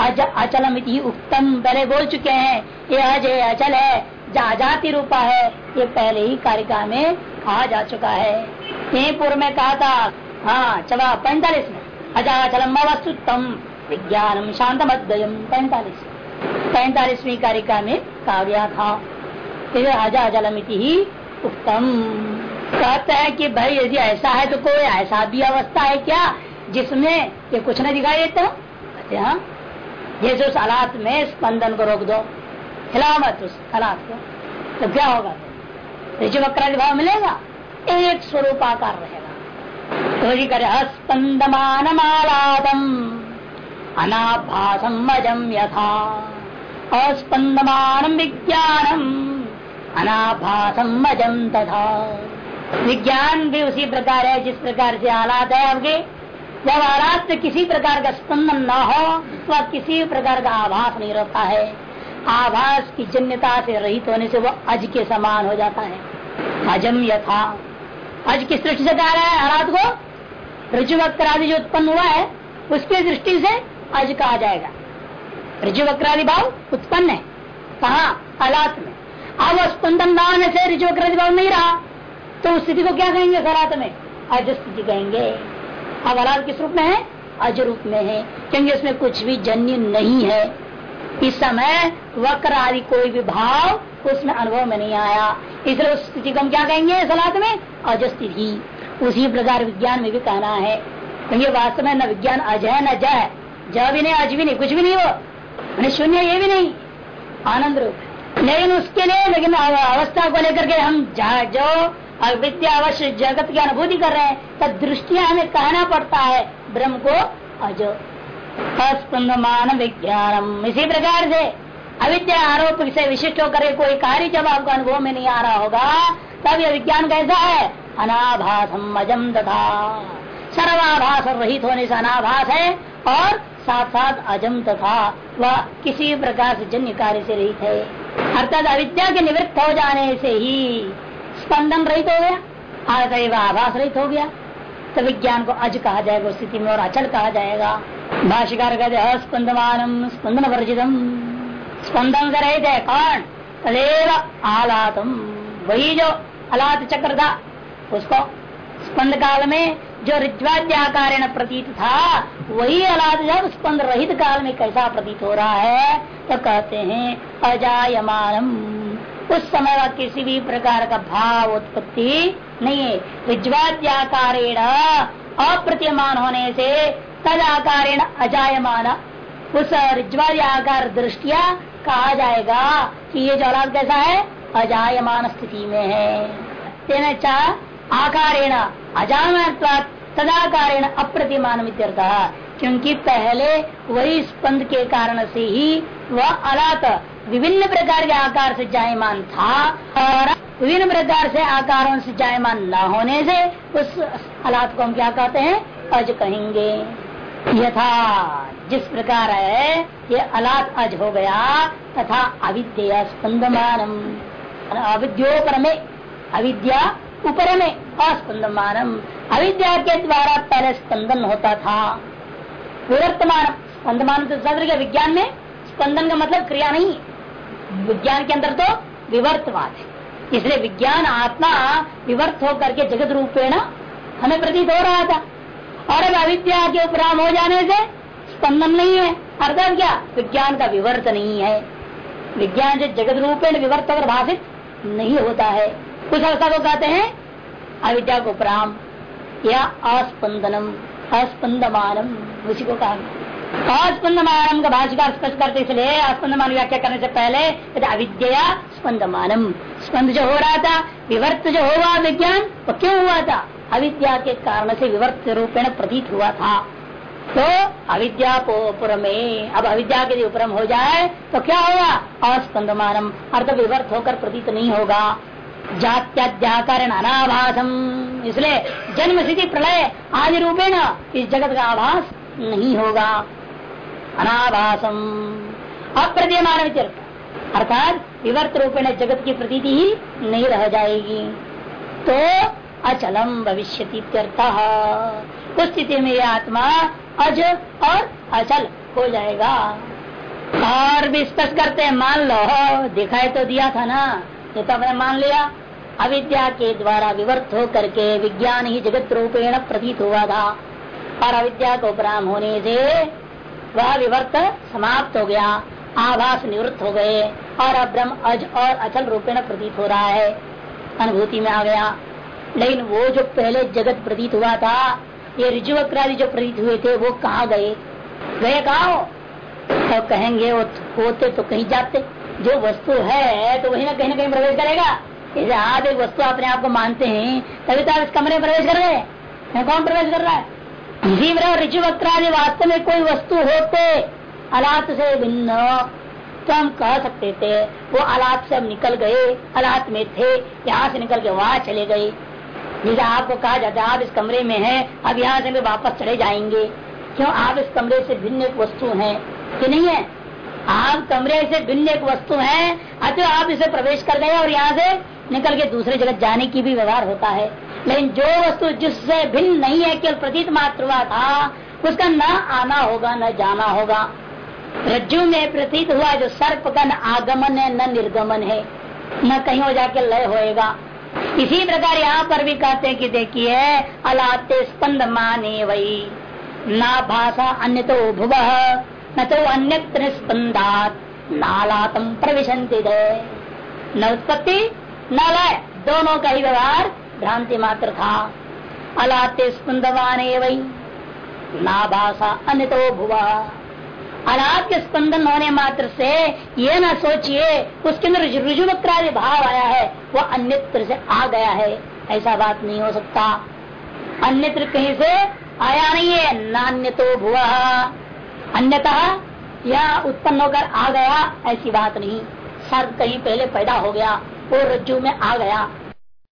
अज अचलम उत्तम पहले बोल चुके हैं, ये अज है अचल है जाति रूपा है, ये पहले ही कारिका में कहा जा चुका है। यही पूर्व में कहा था हाँ चला पैंतालीस में, अजाचलम अवस्तुतम, विज्ञानम शांत अद्वयम पैंतालीस पैंतालीसवीं कारिका में कहा गया था। फिर अजाचलम ही उत्तम कहते हैं कि भाई, यदि ऐसा है तो कोई ऐसा भी अवस्था है क्या जिसमें ये कुछ न दिखाई देता? हाँ जैसे उस हालात में स्पंदन को रोक दो। हिला मत उस हालात को। तो क्या होगा? ऋषि वक्रादि भाव मिलेगा? एक स्वरूप आकार रहेगा। तो जी करे स्पंदमान आलादम अनाभासम अजम यथा। अस्पंदमान विज्ञानम, अनाभासम अजम तथा। विज्ञान भी उसी प्रकार है, जिस प्रकार से आलात है आपके। जब आलात में किसी प्रकार का स्पंदन न हो तो किसी प्रकार का आभास नहीं रहता है। आभास की जन्यता से रहित होने से वह अज के समान हो जाता है। अजम यथा। आज किस दृष्टि से कह रहा है हालात को? ऋजुवक्रादि जो उत्पन्न हुआ है, उसके दृष्टि से आज कहा जाएगा। ऋजुवक्रादि भाव उत्पन्न है। कहा? हालात में। अब स्पंदन न होने से ऋजुवक्रादि भाव नहीं रहा। तो उस स्थिति को क्या कहेंगे हालात में? अज स्थिति कहेंगे। अब हालात किस रूप में है? अज रूप में है। क्योंकि उसमें कुछ भी जन्य नहीं है। इस समय वक्र आदि कोई भी भाव उसमें अनुभव में नहीं आया। इसलिए उस स्थिति को हम क्या कहेंगे सलाद में? अज स्थिति। उसी प्रकार विज्ञान में भी कहना है। क्योंकि वास्तव में न विज्ञान अज है, न जय ज भी नहीं, अज भी नहीं, कुछ भी नहीं वो। शून्य ये भी नहीं। आनंद रूप। लेकिन उसके लिए, लेकिन अवस्था को लेकर के हम जो अविद्या अवश्य जगत की अनुभूति कर रहे हैं तब दृष्टिया हमें कहना पड़ता है, ब्रह्म को अज। अस्पंदमान विज्ञानम। इसी प्रकार से अविद्या आरोप से विशिष्ट होकर कोई कार्य जब आपको अनुभव में नहीं आ रहा होगा, तब यह विज्ञान कैसा है? अनाभासम अजम तथा। सर्वाभास रहित होने से अनाभास है और साथ साथ अजम तथा। वह किसी प्रकार से जन्य कार्य से रहित है। अर्थात अविद्या के निवृत्त हो जाने से ही स्पंदन रहित हो गया आगे आभास रहित हो गया। तो विज्ञान को अज कहा जाएगा स्थिति में और अचल कहा जाएगा। भाष्यकार कहते अस्पंदमान स्पंदन वर्जितम। स्पंदन से रहित है कौन? तदेव आलातम। वही जो अलात चक्र था, उसको स्पंद काल में जो रिज्वाद्याकार प्रतीत था, वही अलाद जब स्पंद रहित काल में कैसा प्रतीत हो रहा है तो कहते हैं, अजायमानम। उस समय का किसी भी प्रकार का भाव उत्पत्ति नहीं है। रिज्वाद्याकारेण अप्रतिमान होने से तद आकारेण अजायमान। उस रिज्वादी आकार दृष्टिया कहा जाएगा कि ये जो औलाद कैसा है, अजायमान स्थिति में है। तेना चाह आकारेण अजायमान तदाकारेण अप्रतिमान क्योंकि पहले वही स्पंद के कारण से ही वह अलात विभिन्न प्रकार के आकार से जायमान था और विभिन्न प्रकार से आकारों से जायमान न होने से उस अलात को हम क्या कहते हैं? अज कहेंगे। यथा जिस प्रकार है, ये अलात अज हो गया, तथा अविद्या स्पंदमान अविद्योपर में अविद्या ऊपर में अस्पंदमानम। अविद्या के द्वारा पहले स्पंदन होता था। विवर्तमान, स्पंदमान तो सदर के विज्ञान में स्पंदन का मतलब क्रिया नहीं विज्ञान के अंदर तो विवर्तवाद है। इसलिए विज्ञान आत्मा विवर्त होकर के जगत रूपेण हमें प्रतीत हो रहा था। और अब अविद्या के उपराम हो जाने से स्पंदन नहीं है। अर्थात क्या? विज्ञान का विवर्त नहीं है। विज्ञान जो जगत रूपेण विवर्त और भाषित नहीं होता है। कुछ अवस्था को कहते हैं अविद्या को प्राम या अस्पंदनम अस्पंदमानम उसी को कहा अस्पंदमानम का भाषिका स्पष्ट करते इसलिए अस्पंदमान व्याख्या करने से पहले अविद्या स्पंदमानम स्पंद जो हो रहा था, विवर्त जो हुआ विज्ञान, वो क्यों हुआ था? अविद्या के कारण से विवर्त रूपेण प्रतीत हुआ था। तो अविद्या में, अब अविद्या के उपरम हो जाए तो क्या होगा? अस्पंदमानम अर्थ विवर्त होकर प्रतीत नहीं होगा। जात्याद्याकरण अनाभासम। इसलिए जन्म स्थिति प्रलय आदि रूपेण इस जगत का आभास नहीं होगा। अनाभासम अप्रतिमान अर्थात विवर्त रूपेण जगत की प्रतीति ही नहीं रह जाएगी तो अचलम भविष्य उस स्थिति में यह आत्मा अज और अचल हो जाएगा। और भी स्पष्ट करते हैं, मान लो, दिखाई तो दिया था ना, ये तो हमने मान लिया। अविद्या के द्वारा विवर्त हो करके विज्ञान ही जगत रूपेण प्रतीत हुआ था। और अविद्या को प्राम होने से वह विवर्त समाप्त हो गया। आभास निवृत्त हो गए और अब ब्रह्म अज और अचल रूपेण प्रतीत हो रहा है। अनुभूति में आ गया। लेकिन वो जो पहले जगत प्रतीत हुआ था, ये ऋजुवक्रादि जो प्रतीत हुए थे, वो कहा गए? गए कहा तो कहेंगे, वो होते तो कहीं जाते। जो वस्तु है तो वही ना कहीं ना कहीं प्रवेश करेगा। जैसे आप एक वस्तु अपने आप को मानते हैं, तभी तो आप इस कमरे में प्रवेश कर रहे हैं। कौन प्रवेश कर रहा है? प्रकार ऋषि वक्रादि वास्तव में कोई वस्तु होते अलात से भिन्न तो हम कह सकते थे, वो अलात से हम निकल गए, अलात में थे, यहाँ से निकल के वहाँ चले गए। जैसे आपको कहा जाता है, आप इस कमरे में हैं, अब यहाँ से वापस चले जाएँगे। क्यों? आप इस कमरे से भिन्न एक वस्तु है, कि नहीं है? आप कमरे से भिन्न एक वस्तु है, अतः आप इसे प्रवेश कर गए और यहाँ से निकल के दूसरे जगह जाने की भी व्यवहार होता है। लेकिन जो वस्तु जिससे भिन्न नहीं है, केवल प्रतीत मात्र हुआ था, उसका न आना होगा, न जाना होगा। रज्जु में प्रतीत हुआ जो सर्प का न आगमन है, न निर्गमन है, न कहीं हो जाके लय होएगा। इसी प्रकार यहाँ पर भी कहते हैं कि देखिए अलाते स्पंद माने वही ना भाषा अन्य तो भुव, न तो अन्य स्पंदात नालातम प्रविशंति न उत्पत्ति, न लय, दोनों का ही व्यवहार भ्रांति मात्र था। अलाते स्पंदवाने वही ना भाषा अन्य तो भुवा। अनाथ के स्पंदन होने मात्र से ये ना सोचिए, उसके अंदर रुजुवक्रादि भाव आया है, वो अन्यत्र से आ गया है। ऐसा बात नहीं हो सकता। अन्यत्र कहीं से आया नहीं है नान्य तो भुआ अन्यतः यह उत्पन्न होकर आ गया, ऐसी बात नहीं। सर्प कहीं पहले पैदा हो गया, वो रज्जु में आ गया।